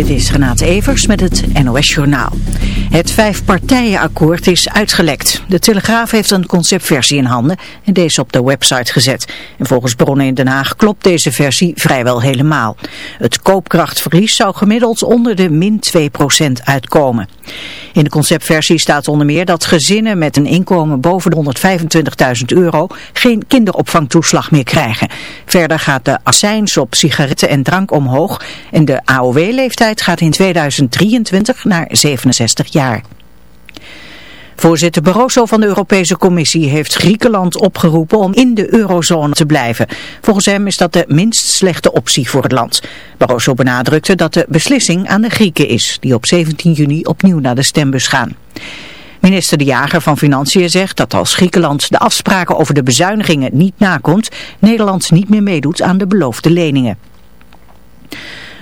Dit is Renate Evers met het NOS Journaal. Het vijfpartijenakkoord is uitgelekt. De Telegraaf heeft een conceptversie in handen en deze op de website gezet. En volgens bronnen in Den Haag klopt deze versie vrijwel helemaal. Het koopkrachtverlies zou gemiddeld onder de min 2% uitkomen. In de conceptversie staat onder meer dat gezinnen met een inkomen boven de 125.000 euro geen kinderopvangtoeslag meer krijgen. Verder gaat de accijns op sigaretten en drank omhoog en de AOW-leeftijd gaat in 2023 naar 67 jaar. Voorzitter Barroso van de Europese Commissie heeft Griekenland opgeroepen om in de eurozone te blijven. Volgens hem is dat de minst slechte optie voor het land. Barroso benadrukte dat de beslissing aan de Grieken is, die op 17 juni opnieuw naar de stembus gaan. Minister De Jager van Financiën zegt dat als Griekenland de afspraken over de bezuinigingen niet nakomt, Nederland niet meer meedoet aan de beloofde leningen.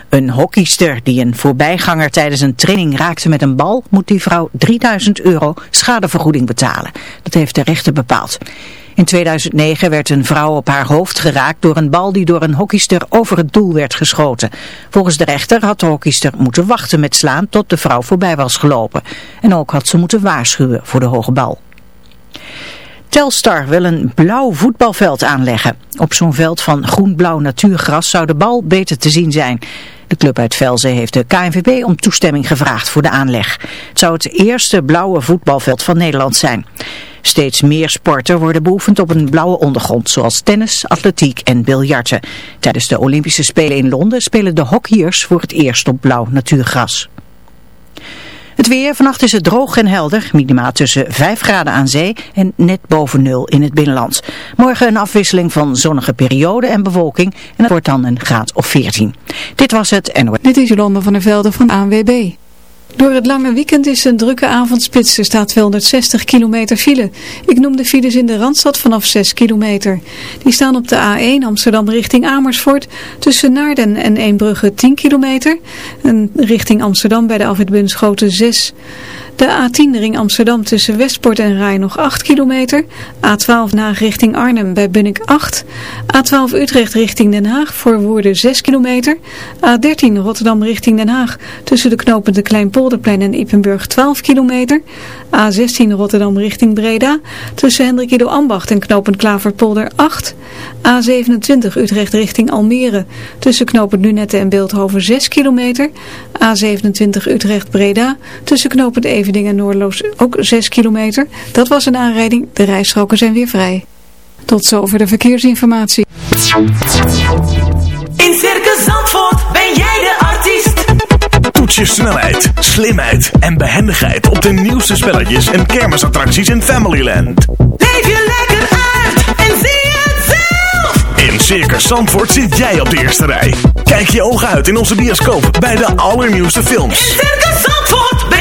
Een hockeyster die een voorbijganger tijdens een training raakte met een bal, moet die vrouw 3000 euro schadevergoeding betalen. Dat heeft de rechter bepaald. In 2009 werd een vrouw op haar hoofd geraakt door een bal die door een hockeyster over het doel werd geschoten. Volgens de rechter had de hockeyster moeten wachten met slaan tot de vrouw voorbij was gelopen. En ook had ze moeten waarschuwen voor de hoge bal. Telstar wil een blauw voetbalveld aanleggen. Op zo'n veld van groen-blauw natuurgras zou de bal beter te zien zijn. De club uit Velzen heeft de KNVB om toestemming gevraagd voor de aanleg. Het zou het eerste blauwe voetbalveld van Nederland zijn. Steeds meer sporten worden beoefend op een blauwe ondergrond, zoals tennis, atletiek en biljarten. Tijdens de Olympische Spelen in Londen spelen de hockeyers voor het eerst op blauw natuurgras. Het weer, vannacht is het droog en helder, minima tussen 5 graden aan zee en net boven nul in het binnenland. Morgen een afwisseling van zonnige periode en bewolking en het wordt dan een graad of 14. Dit was het en... Dit is Jolanda van der Velde van ANWB. Door het lange weekend is een drukke avondspits. Er staat 260 kilometer file. Ik noem de files in de Randstad vanaf 6 kilometer. Die staan op de A1 Amsterdam richting Amersfoort. Tussen Naarden en Eembrugge 10 kilometer. En richting Amsterdam bij de Alfred Bunschoten 6 de A10 ring Amsterdam tussen Westport en Rij nog 8 kilometer. A12 Naag richting Arnhem bij Bunnik 8. A12 Utrecht richting Den Haag voor Woerden 6 kilometer. A13 Rotterdam richting Den Haag tussen de knopen de Kleinpolderplein en Ippenburg 12 kilometer. A16 Rotterdam richting Breda tussen Hendrik Ido Ambacht en knooppunt Klaverpolder 8. A27 Utrecht richting Almere tussen knooppunt Lunette en Beeldhoven 6 kilometer. A27 Utrecht Breda tussen knooppunt Evening en Noordloos ook 6 kilometer. Dat was een aanrijding, de rijstroken zijn weer vrij. Tot zover de verkeersinformatie. In Circus Zandvoort ben jij de artiest. Toets je snelheid, slimheid en behendigheid op de nieuwste spelletjes en kermisattracties in Familyland. Leef je lekker uit en zie het zelf. In Circus Zandvoort zit jij op de eerste rij. Kijk je ogen uit in onze bioscoop bij de allernieuwste films. In Circus Zandvoort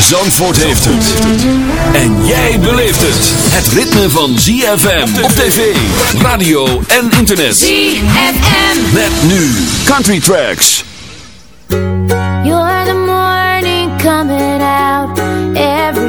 Zandvoort heeft het. En jij beleeft het. Het ritme van ZFM op tv, radio en internet. ZFM. Met nu Country Tracks. You're the morning coming out every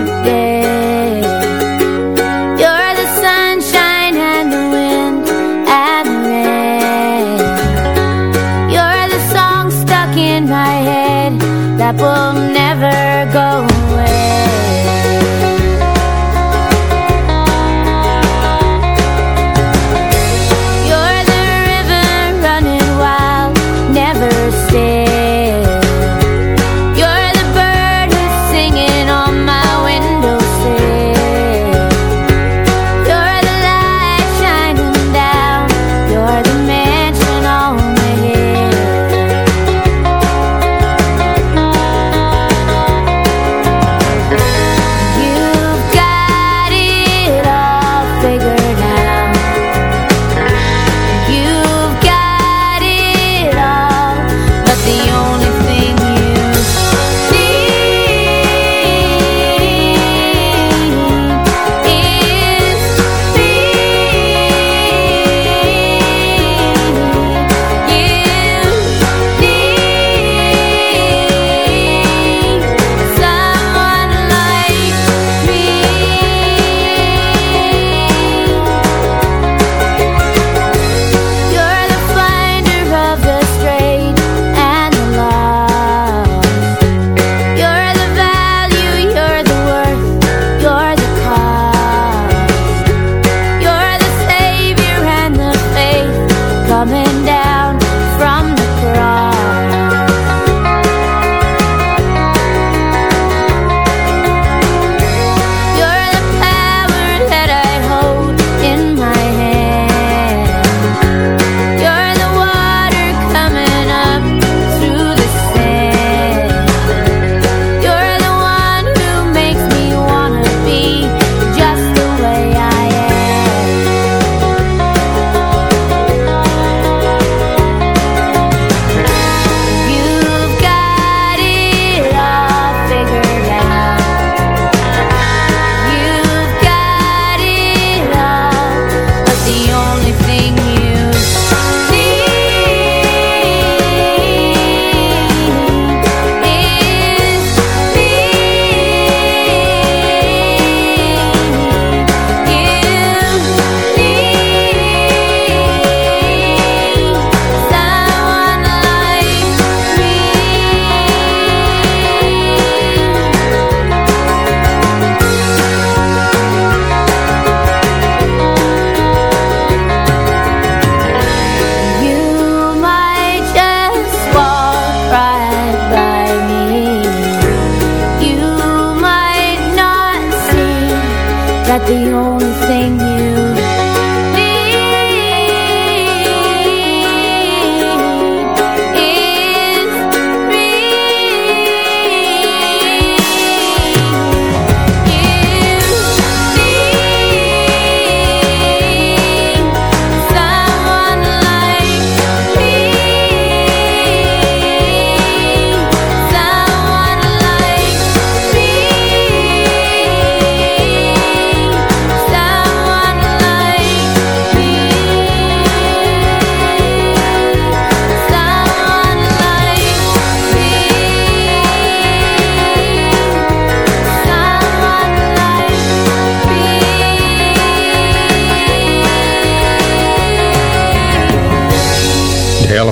the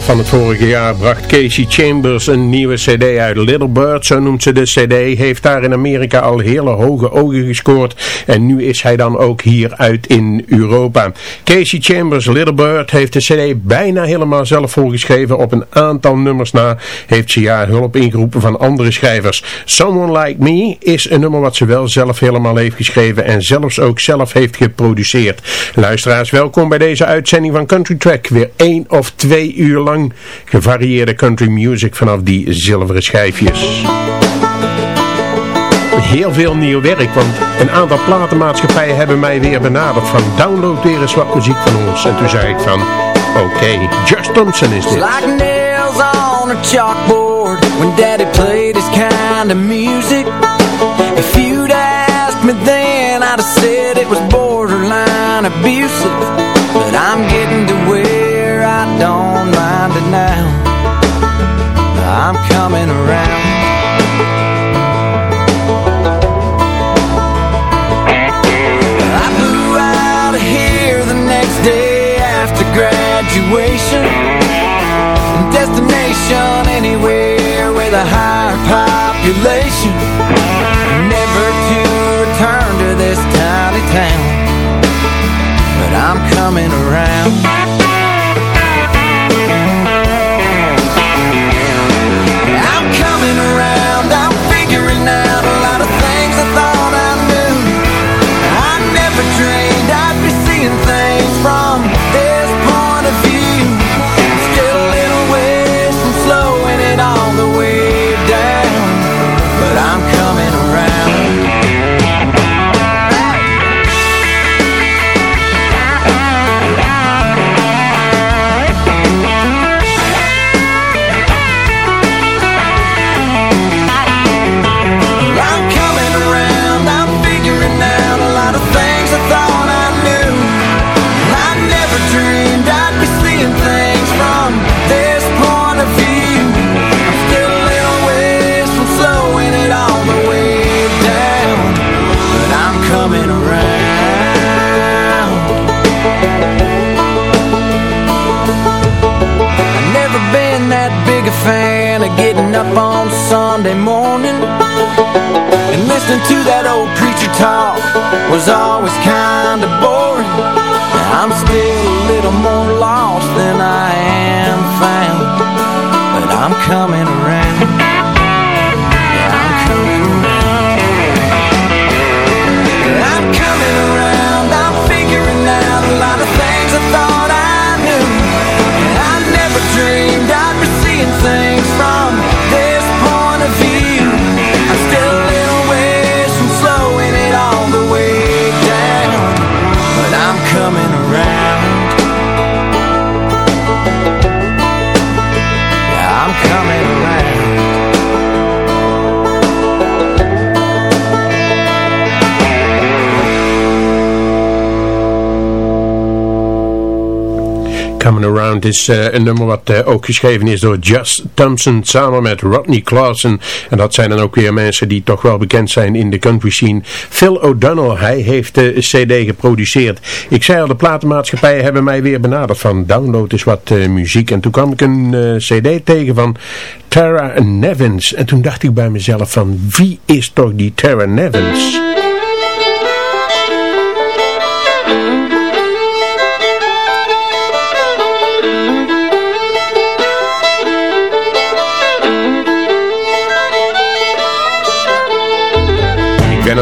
van het vorige jaar bracht Casey Chambers een nieuwe cd uit. Little Bird, zo noemt ze de cd, heeft daar in Amerika al hele hoge ogen gescoord. En nu is hij dan ook hier uit in Europa. Casey Chambers, Little Bird, heeft de cd bijna helemaal zelf voorgeschreven. Op een aantal nummers na heeft ze ja hulp ingeroepen van andere schrijvers. Someone Like Me is een nummer wat ze wel zelf helemaal heeft geschreven en zelfs ook zelf heeft geproduceerd. Luisteraars, welkom bij deze uitzending van Country Track. Weer één of twee uur lang gevarieerde country music vanaf die zilveren schijfjes. Heel veel nieuw werk, want een aantal platenmaatschappijen hebben mij weer benaderd van download weer eens wat muziek van ons. En toen zei ik van, oké, Just Thompson is dit. Like nails on a chalkboard When daddy played his kind of music If you'd asked me then I'd have said it was borderline abusive coming around. I flew out of here the next day after graduation. Destination anywhere with a higher population. Never to return to this tiny town. But I'm coming around was always kinda boring. I'm still a little more lost than I am found. But I'm coming Around is eh, een nummer wat eh, ook geschreven is door Just Thompson samen met Rodney Clausen. En dat zijn dan ook weer mensen die toch wel bekend zijn in de country scene. Phil O'Donnell, hij heeft de cd geproduceerd. Ik zei al, de platenmaatschappijen hebben mij weer benaderd van download is wat eh, muziek. En toen kwam ik een cd tegen van Tara Nevins. En toen dacht ik bij mezelf van wie is toch die Tara Nevins?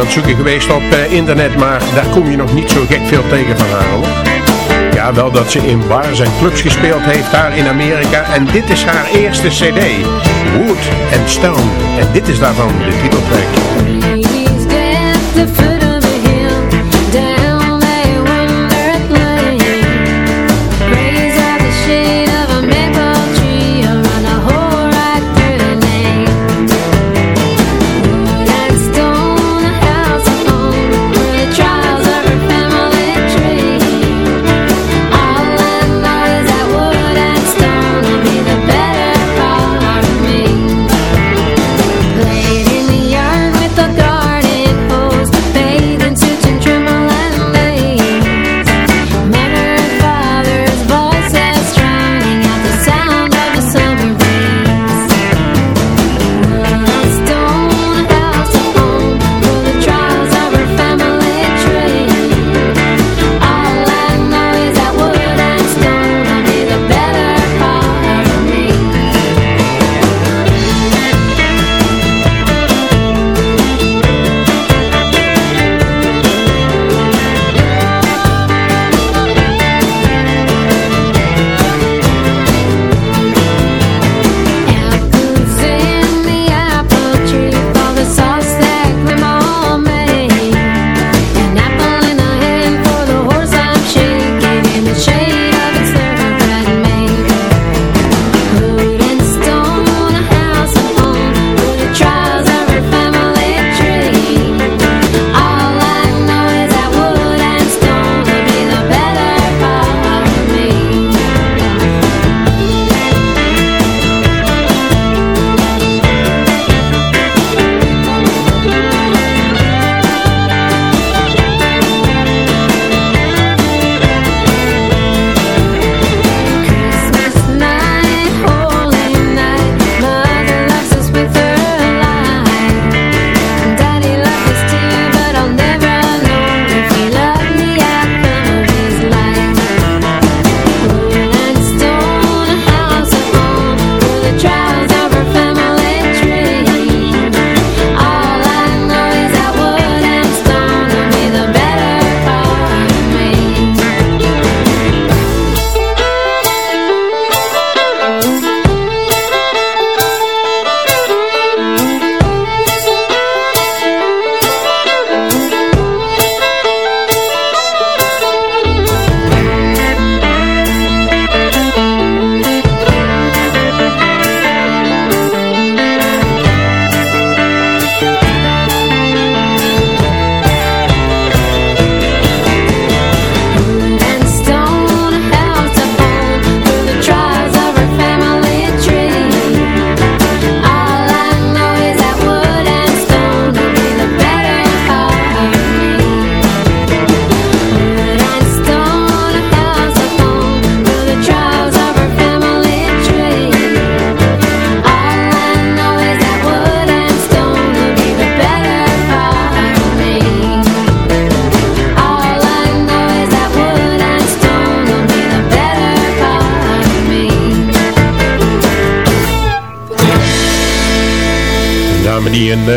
het zoeken geweest op eh, internet, maar daar kom je nog niet zo gek veel tegen van haar hoor. Ja, wel dat ze in bars en clubs gespeeld heeft daar in Amerika. En dit is haar eerste cd, Wood and Stone. En dit is daarvan de titeltrack.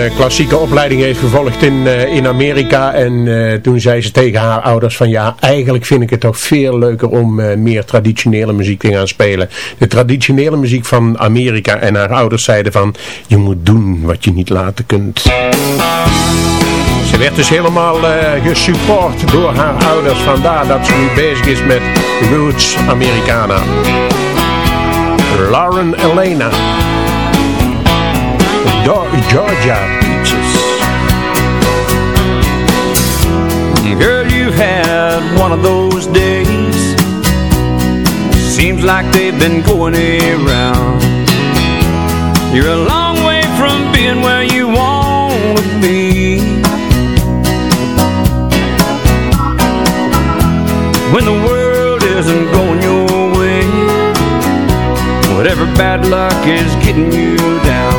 Eh, klassieke opleiding heeft gevolgd in, eh, in Amerika. En eh, toen zei ze tegen haar ouders van ja, eigenlijk vind ik het toch veel leuker om meer traditionele muziek te gaan spelen. De traditionele muziek van Amerika. En haar ouders zeiden van je moet doen wat je niet laten kunt. Ze werd dus helemaal gesupport door haar ouders. Vandaar dat ze nu bezig is met Roots Americana. Lauren Elena. Georgia beaches, Girl, you've had one of those days. Seems like they've been going around. You're a long way from being where you want to be. When the world isn't going your way Whatever bad luck is getting you down.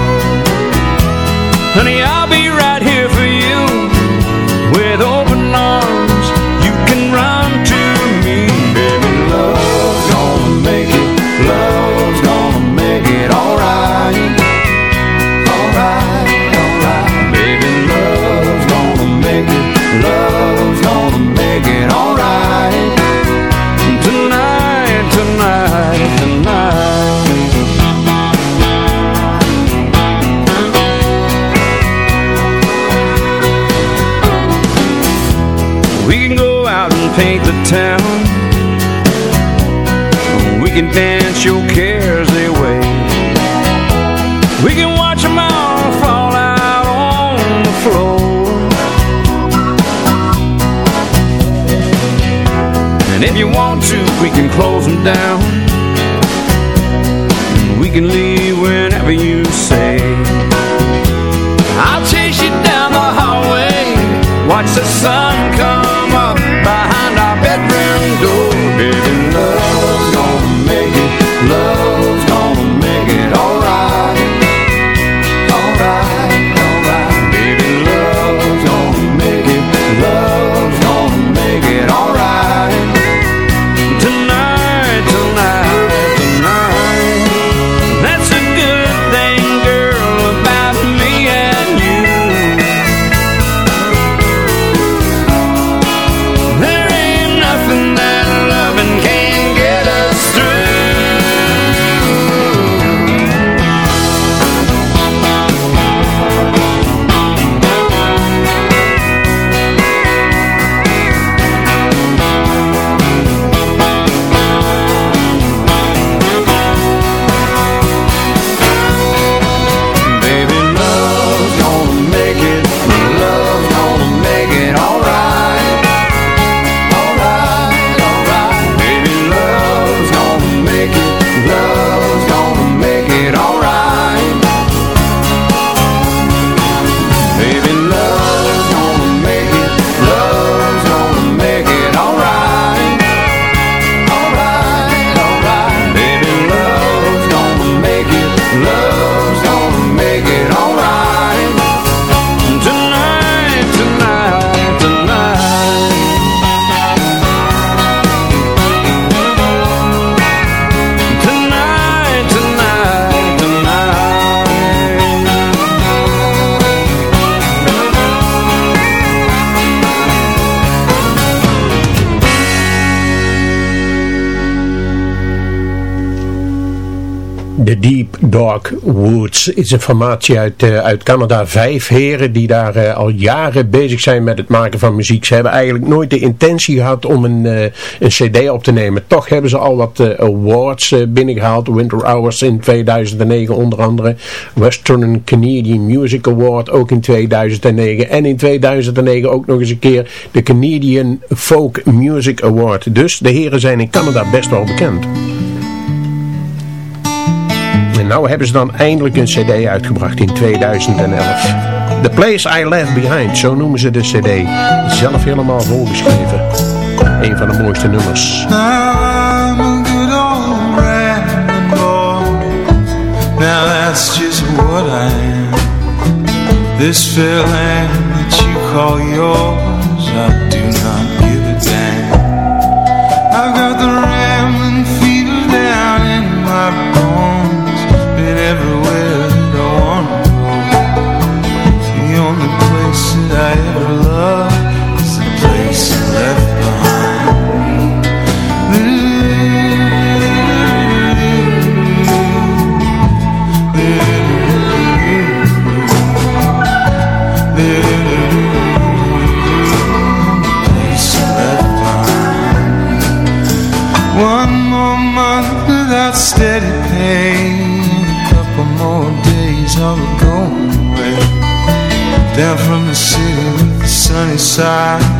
Paint the town. We can dance your cares away. We can watch them all fall out on the floor. And if you want to, we can close them down. We can leave whenever you say. Is een formatie uit, eh, uit Canada. Vijf heren die daar eh, al jaren bezig zijn met het maken van muziek. Ze hebben eigenlijk nooit de intentie gehad om een, eh, een cd op te nemen. Toch hebben ze al wat awards eh, binnengehaald. Winter Hours in 2009 onder andere. Western Canadian Music Award ook in 2009. En in 2009 ook nog eens een keer de Canadian Folk Music Award. Dus de heren zijn in Canada best wel bekend. En nou hebben ze dan eindelijk een cd uitgebracht in 2011. The Place I Left Behind, zo noemen ze de cd. Zelf helemaal volgeschreven. Een van de mooiste nummers. I'm a good old boy. Now that's just what I am. This land that you call yours, I do not from the city with the sunny side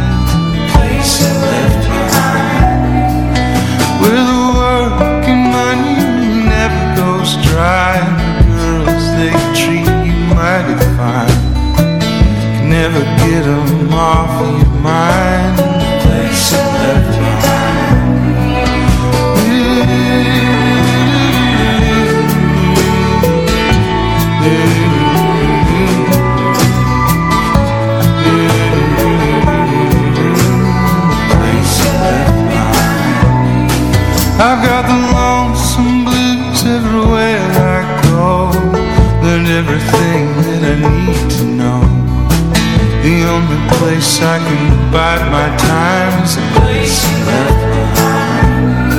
I can bide my time as a place left behind.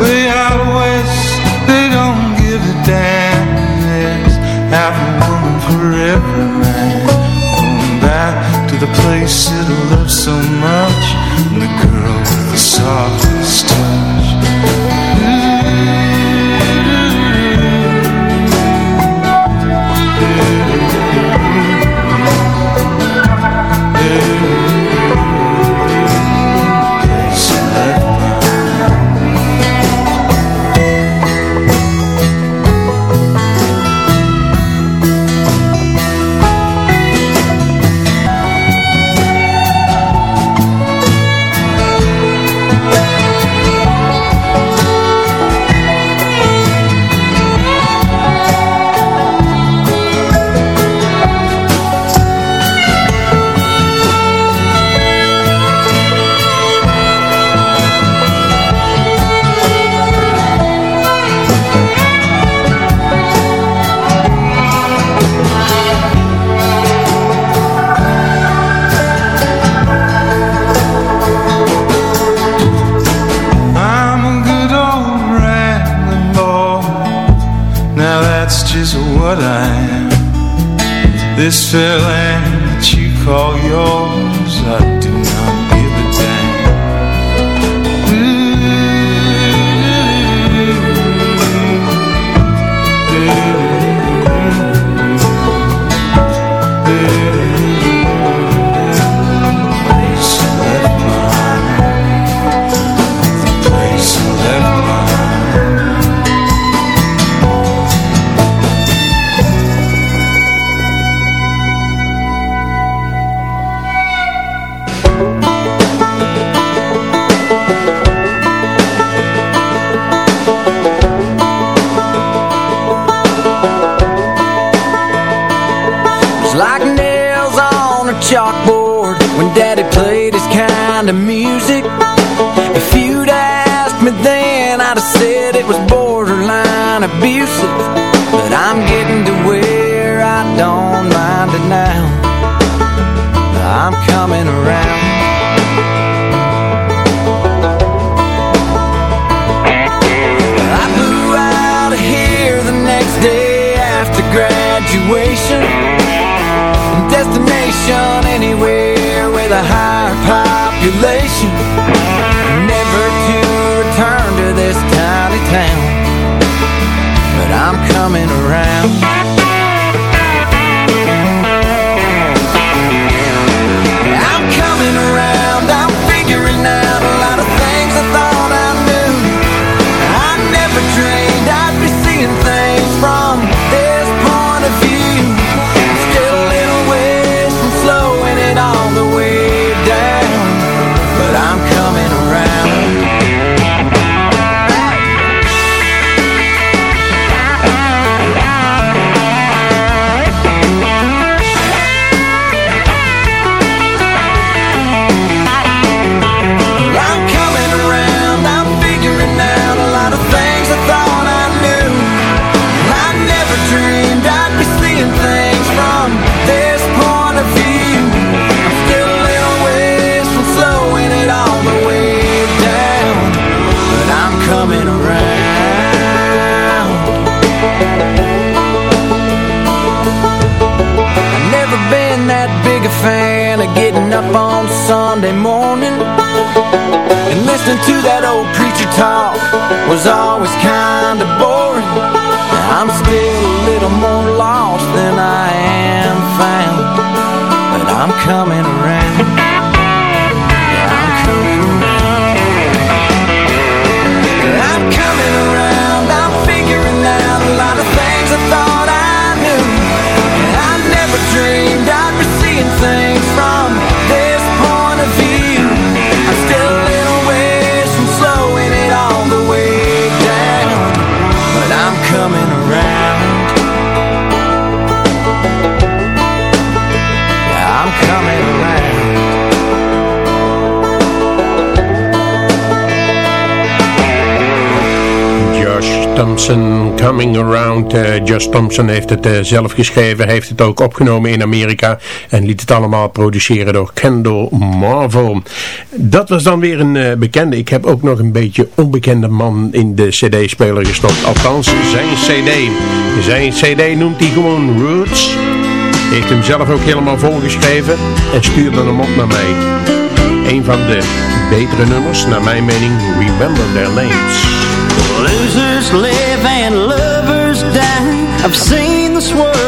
Way out west, they don't give a damn. There's half a woman for every man. Going back to the place that I loved so much, and the girl with the softest touch. myself relation always kind. Thompson, Coming Around. Eh, Just Thompson heeft het eh, zelf geschreven, heeft het ook opgenomen in Amerika en liet het allemaal produceren door Kendall Marvel. Dat was dan weer een eh, bekende. Ik heb ook nog een beetje onbekende man in de cd-speler gestopt. Althans, zijn cd. Zijn cd noemt hij gewoon Roots. Heeft hem zelf ook helemaal volgeschreven en stuurde hem op naar mij. Een van de betere nummers, naar mijn mening, Remember Their Names. Losers live and lovers die. I've seen this world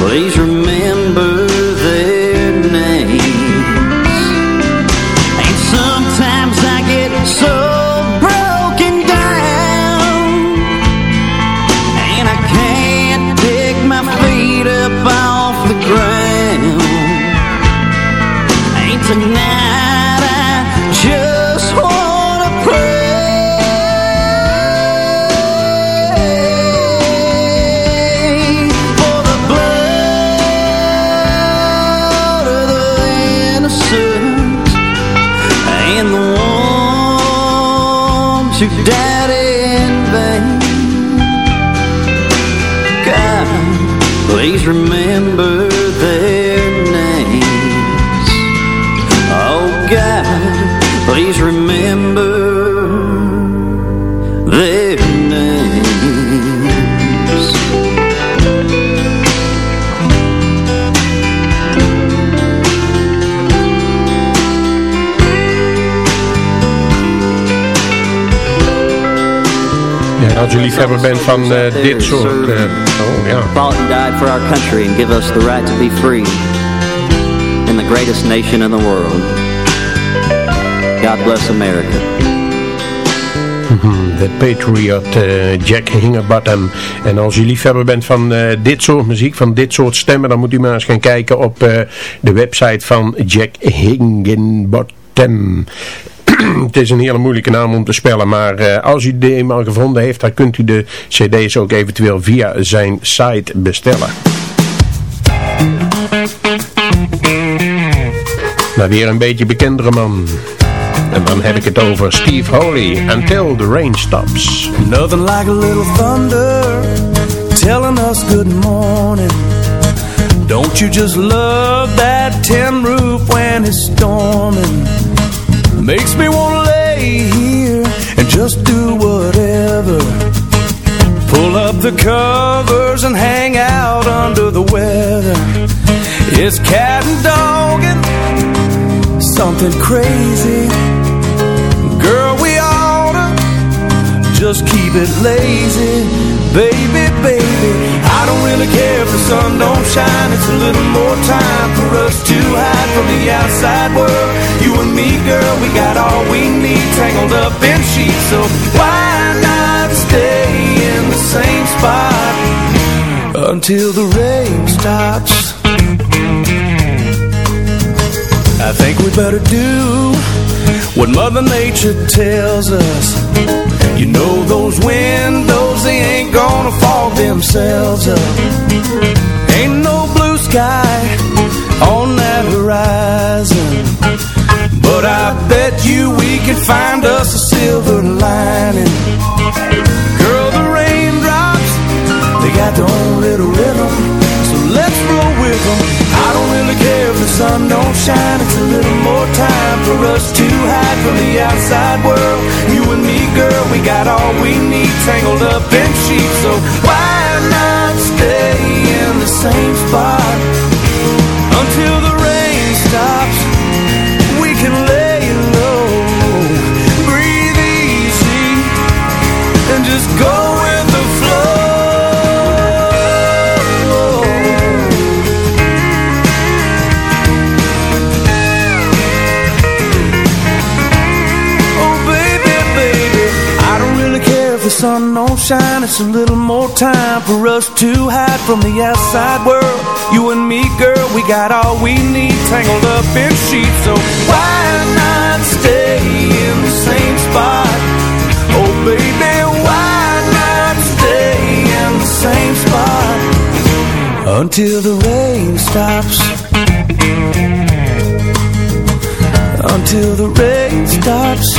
Please remain. Liefhebber bent van eh, dit soort... oh, ja. fought and died for our country and give us the right to be free in the greatest nation in the world. God bless America. Mhm, The Patriot, eh, Jack Hingerbottom. En als je liefhebber bent van eh, dit soort muziek, van dit soort stemmen, dan moet u maar eens gaan kijken op de website van Jack Hingerbottom. Het is een hele moeilijke naam om te spellen, maar eh, als u die eenmaal gevonden heeft, dan kunt u de cd's ook eventueel via zijn site bestellen. Maar weer een beetje bekendere man. En dan heb ik het over Steve Holy, Until the Rain Stops. Nothing like a little thunder telling us good morning. Don't you just love that tin roof when it's storming? Makes me wanna lay here and just do whatever. Pull up the covers and hang out under the weather. It's cat and dog and something crazy. Girl, we oughta just keep it lazy. Baby, baby, I don't really care if the sun don't shine. It's a little more time for us to hide from the outside world. You and me, girl, we got all we need tangled up in sheets. So why not stay in the same spot until the rain stops. I think we better do what Mother Nature tells us. You know those windows, they ain't gonna fog themselves up. Ain't no blue sky on that horizon. But I bet you we can find us a silver lining. Girl, the raindrops, they got their own little rhythm. I don't really care if the sun don't shine. It's a little more time for us to hide from the outside world. You and me, girl, we got all we need tangled up in sheets. So why not stay in the same spot until the rain stops? Sun don't shine. It's a little more time for us to hide from the outside world. You and me, girl, we got all we need tangled up in sheets. So why not stay in the same spot? Oh, baby, why not stay in the same spot until the rain stops? Until the rain stops.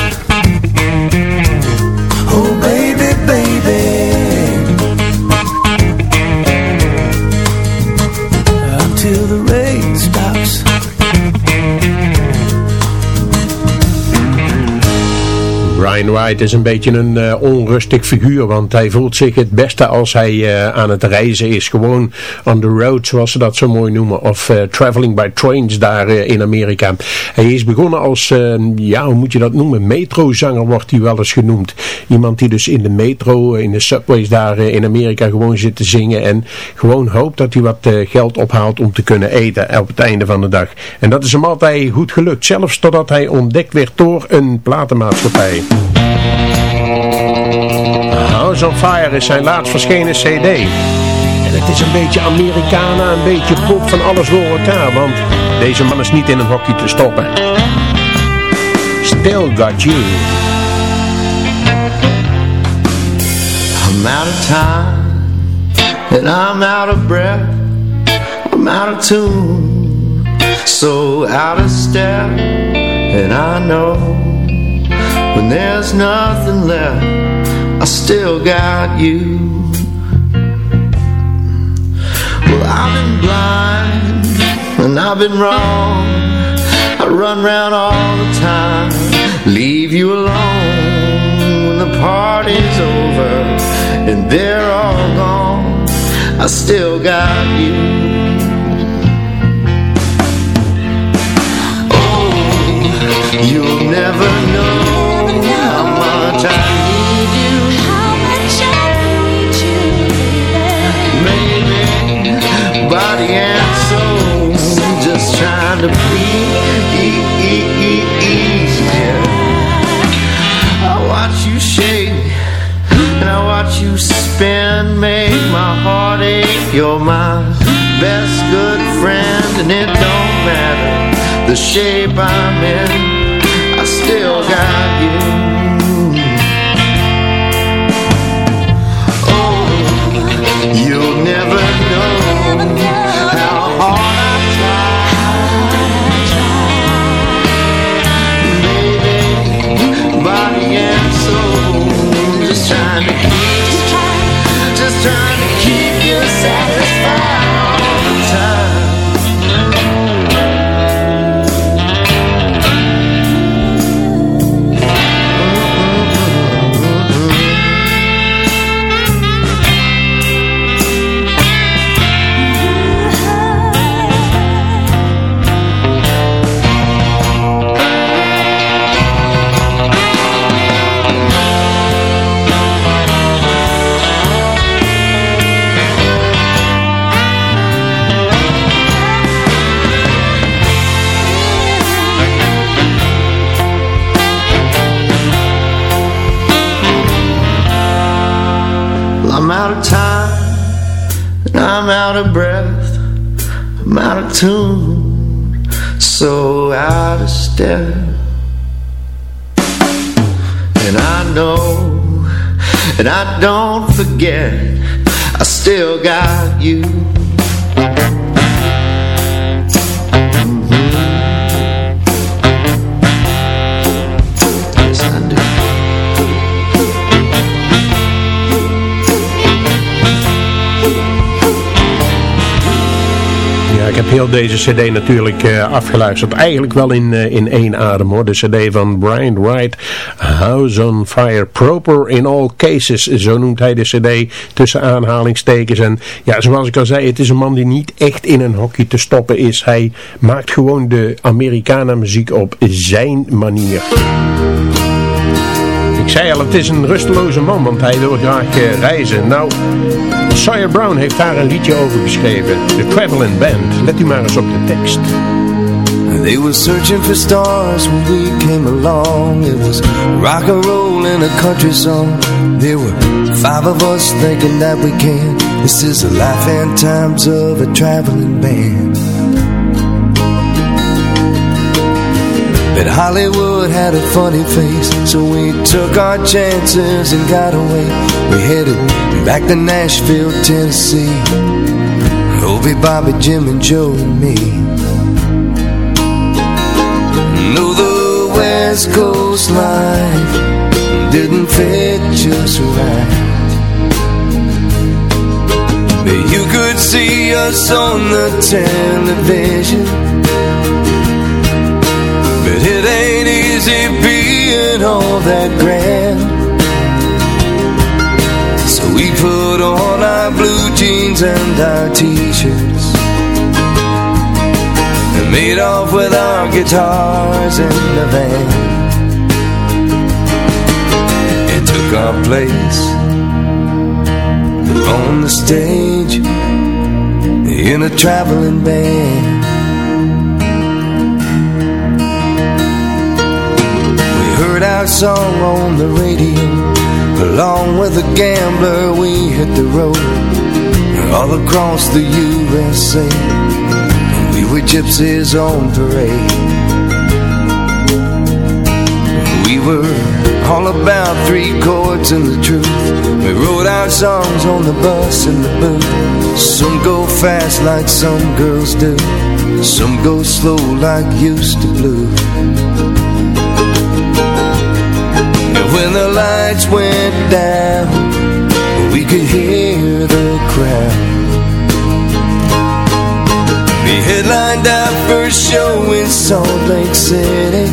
Brian White is een beetje een eh, onrustig figuur, want hij voelt zich het beste als hij eh, aan het reizen is. Gewoon on the road, zoals ze dat zo mooi noemen, of eh, traveling by trains daar in Amerika. Hij is begonnen als, ja, hoe moet je dat noemen, metrozanger wordt hij wel eens genoemd. Iemand die dus in de metro, in de subways daar in Amerika gewoon zit te zingen en gewoon hoopt dat hij wat geld ophaalt om te kunnen eten op het einde van de dag. En dat is hem altijd goed gelukt, zelfs totdat hij ontdekt werd door een platenmaatschappij. House on Fire is zijn laatst verschenen cd. En het is een beetje Americana, een beetje pop van alles door elkaar, want deze man is niet in een hokje te stoppen. Still Got You. I'm out of time and I'm out of breath. I'm out of tune, so out of step. And I know when there's nothing left, I still got you. Well, I've been blind and I've been wrong. I run round all the time, leave you alone when the party's over and they're all gone. I still got you. Oh, you'll never know much I need you. Body and soul, just trying to be. I watch you shake and I watch you spin, make my heart ache. You're my best good friend, and it don't matter the shape I'm in. I still got you. Trying to keep, just trying to keep you satisfied out of breath, I'm out of tune, so out of step. And I know, and I don't forget, I still got you. Heel deze cd natuurlijk eh, afgeluisterd. Eigenlijk wel in, eh, in één adem hoor. De cd van Brian Wright, House on Fire. Proper in all cases, zo noemt hij de cd tussen aanhalingstekens. En ja, zoals ik al zei, het is een man die niet echt in een hockey te stoppen is. Hij maakt gewoon de Americana muziek op zijn manier. Ik zei al, het is een rusteloze man, want hij wil graag eh, reizen. Nou, Sawyer Brown heeft daar een liedje over geschreven. The Traveling Band. Let u maar eens op de tekst. They were searching for stars when we came along. It was rock and roll and a country song. There were five of us thinking that we can. This is the life and times of a traveling band. But Hollywood had a funny face, so we took our chances and got away. We headed back to Nashville, Tennessee. Obie, Bobby, Jim, and Joe and me. No, the West Coast life didn't fit just right. But you could see us on the television. We put on our blue jeans and our t-shirts. And made off with our guitars in the van. It took our place on the stage In a traveling band. We heard our song on the radio Along with a gambler we hit the road. All across the USA We were gypsies on parade. We were all about three chords and the truth. We wrote our songs on the bus and the booth Some go fast like some girls do. Some go slow like used to blue when the lights went down We could hear the crowd. We headlined our first show in Salt Lake City.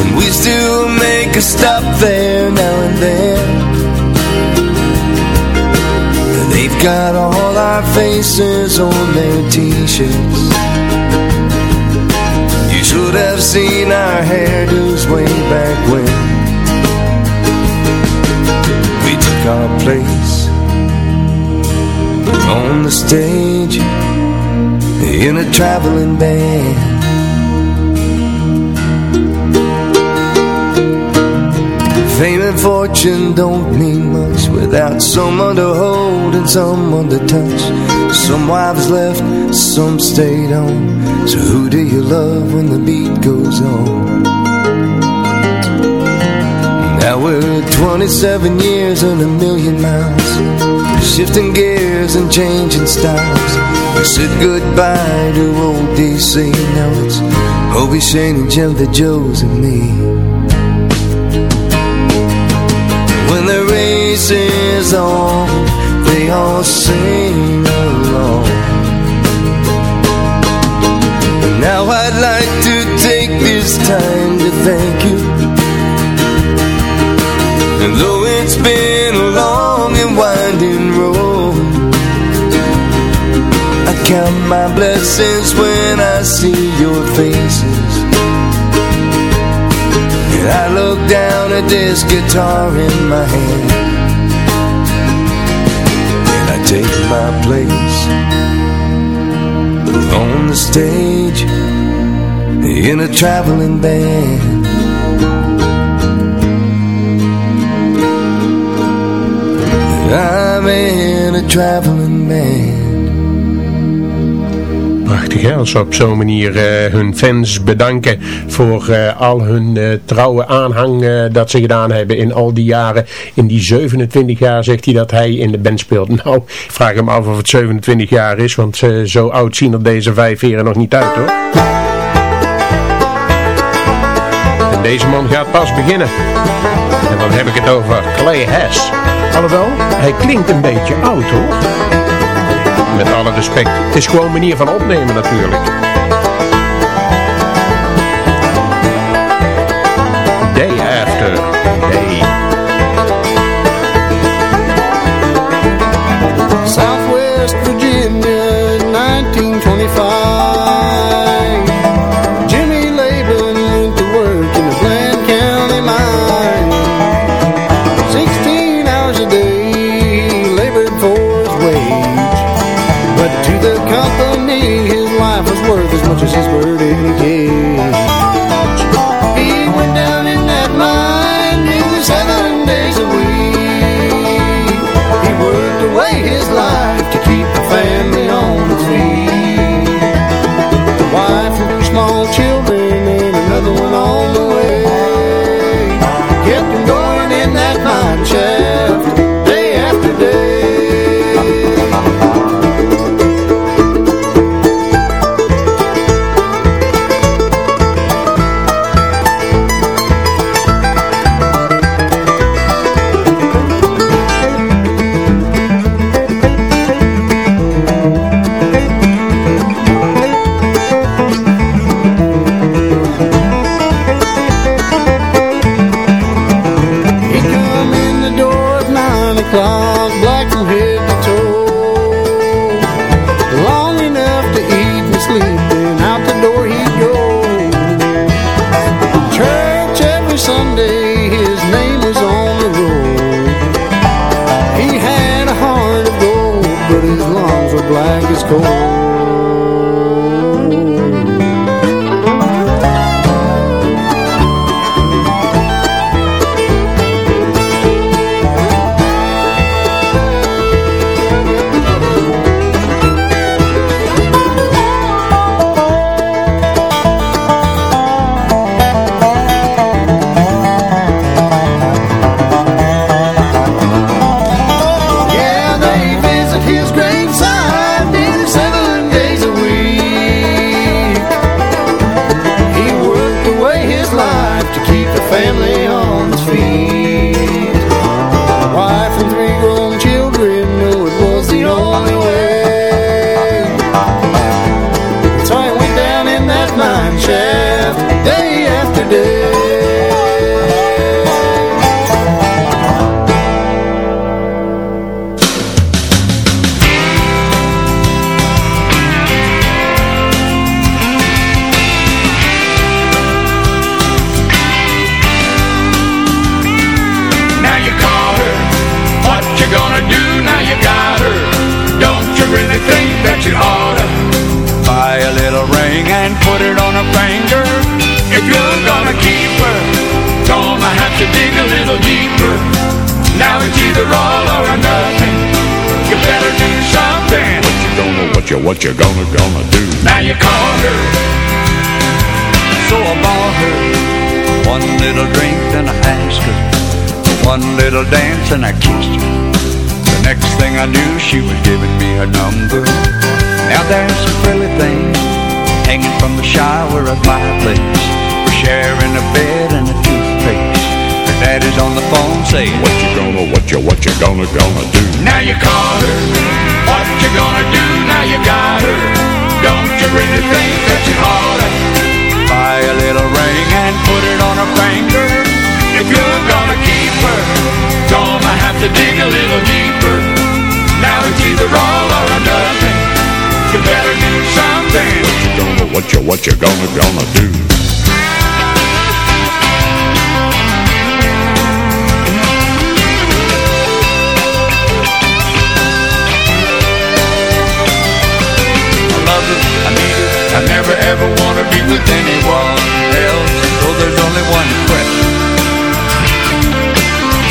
And we still make a stop there now and then. They've got all our faces on their t-shirts should have seen our hairdos way back when. We took our place On the stage In a traveling band fortune don't mean much Without someone to hold and someone to touch. Some wives left, some stayed on So who do you love when the beat goes on? Now we're 27 years and a million miles. Shifting gears and changing styles. We said goodbye to old DC Now it's Hobie, Shane and Jim, the Joes and me race on, they all sing along. Now I'd like to take this time to thank you. And though it's been a long and winding road, I count my blessings when I see your faces. And I look down at this guitar in my hand take my place On the stage In a traveling band I'm in a traveling band. Prachtig hè, als ze op zo'n manier eh, hun fans bedanken voor eh, al hun eh, trouwe aanhang dat ze gedaan hebben in al die jaren. In die 27 jaar zegt hij dat hij in de band speelt. Nou, ik vraag hem af of het 27 jaar is, want zo oud zien er deze vijf heren nog niet uit hoor. En deze man gaat pas beginnen. En dan heb ik het over Clay Hess. Alhoewel, hij klinkt een beetje oud hoor. Met alle respect. Het is gewoon manier van opnemen natuurlijk. Day black as coal. The phone saying, What you gonna, what you, what you gonna, gonna do? Now you caught her. What you gonna do now you got her? Don't you really think that you oughta buy a little ring and put it on her finger? If you're gonna keep her, gonna have to dig a little deeper. Now it's either all or nothing. You better do something. What you gonna, what you, what you gonna, gonna do? other I need her. I never ever wanna be with anyone else. So there's only one question.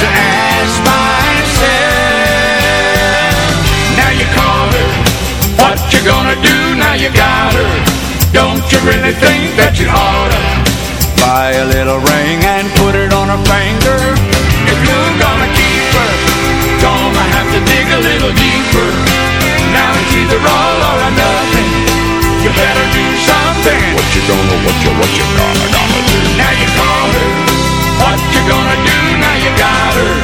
To ask myself Now you caught her. What you gonna do? Now you got her. Don't you really think that you oughta? Buy a little ring and put it on her finger. If you're gonna keep her Gonna have to dig a little deeper. Now it's either all or nothing you better do something. What you gonna, what you, what you gonna, gonna do? Now you call her. What you gonna do? Now you got her.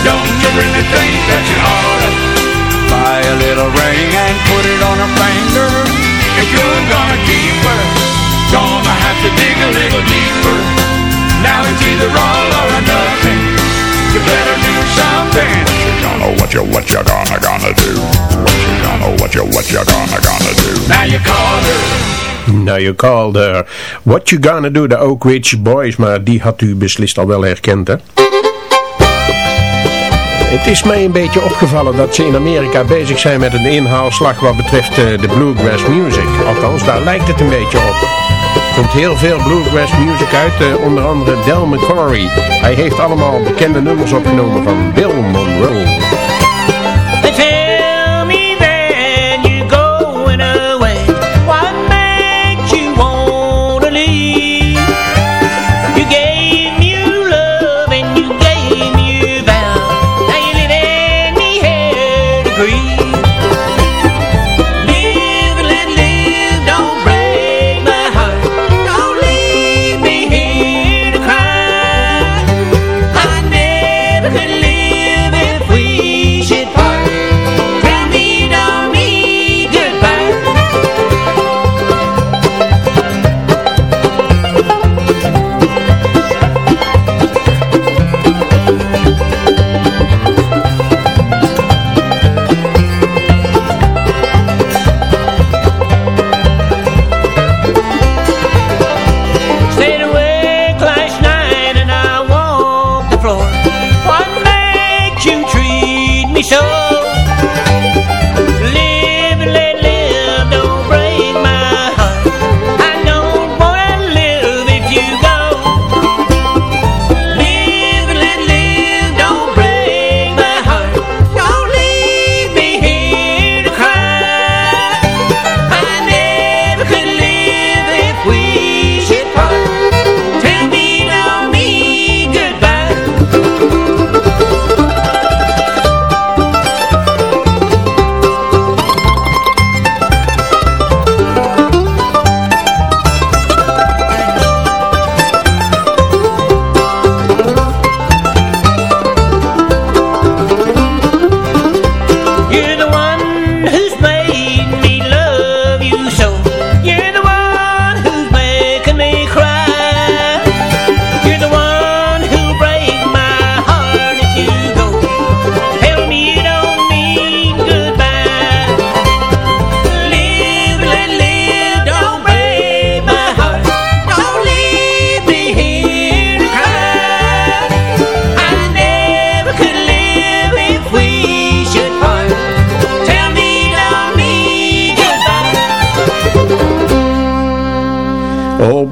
Don't you really think that you oughta buy a little ring and put it on her finger? If you're gonna keep her, gonna have to dig a little deeper. Now it's either all or nothing. You better do something. What you gonna, what you, what you gonna, gonna do? What you gonna, what you, what you gonna, gonna do? Now you call her. Nou, je called uh, What You Gonna Do, de Oak Ridge Boys, maar die had u beslist al wel herkend, hè? Het is mij een beetje opgevallen dat ze in Amerika bezig zijn met een inhaalslag wat betreft uh, de bluegrass music. Althans, daar lijkt het een beetje op. Komt heel veel bluegrass music uit, uh, onder andere Del McCoury. Hij heeft allemaal bekende nummers opgenomen van Bill Monroe.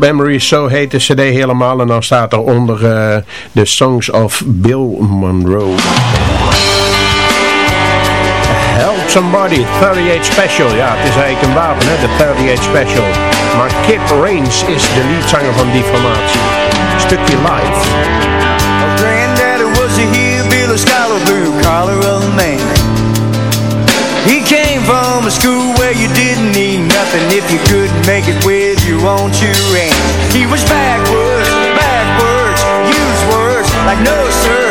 Memories, zo heet de cd helemaal. En dan staat er onder eh, de Songs of Bill Monroe. Help Somebody, 38 Special. Ja, het is eigenlijk een wapen, hè, de 38 Special. Maar Kip Rains is de leadzanger van die formatie. Stukje live. Granddaddy was a hillbilly scholar blue collar of man. He came from a school where you didn't need nothing if you couldn't make it with your own two hands. He was backwards, backwards, used words like no sir,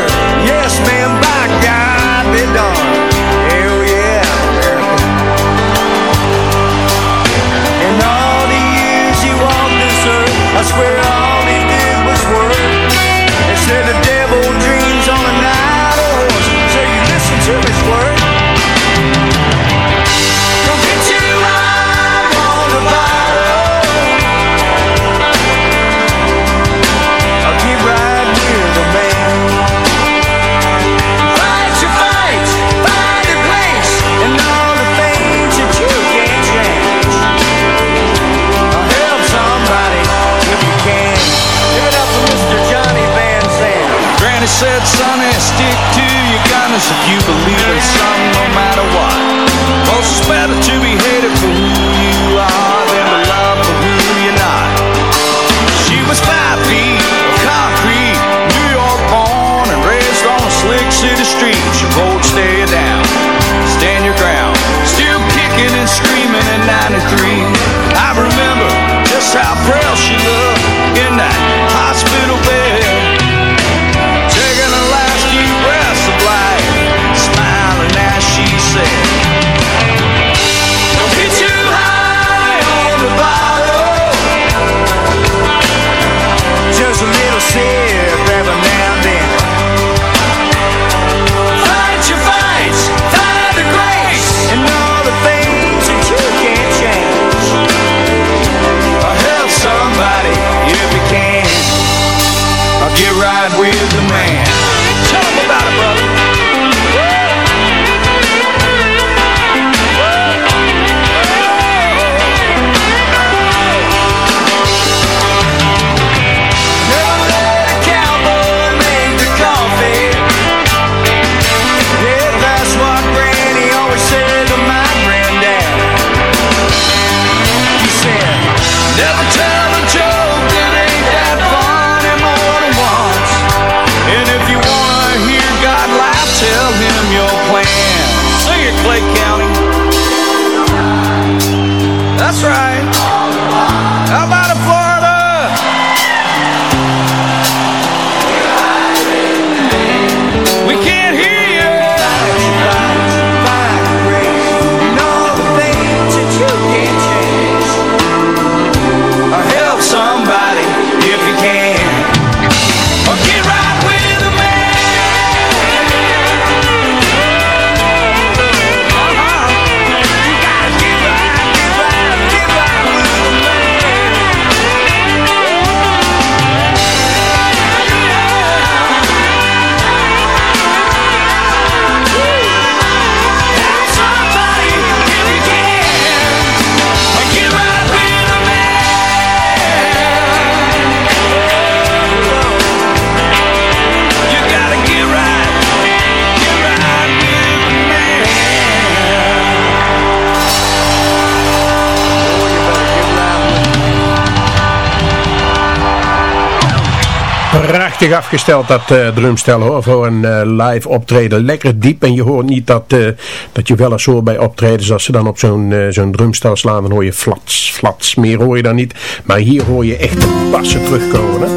Afgesteld dat eh, drumstel hoor, voor een eh, live optreden. Lekker diep en je hoort niet dat, eh, dat je wel eens hoort bij optredens als ze dan op zo'n zo'n drumstel slaan, dan hoor je flats, flats. Meer hoor je dan niet, maar hier hoor je echt de bassen terugkomen.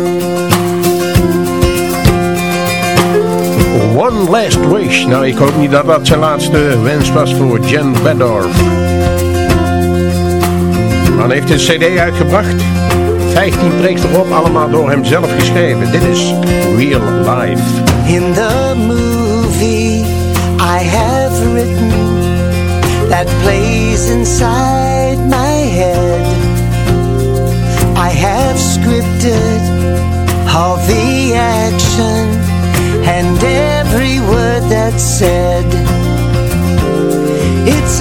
One Last Wish. Nou, ik hoop niet dat dat zijn laatste wens was voor Jen Bedorf. Man heeft een cd uitgebracht. 15 tracks erop, allemaal door hem zelf geschreven. Dit is Real Life. In the movie I have written that plays inside my head. I have scripted all the action and every word that's said. It's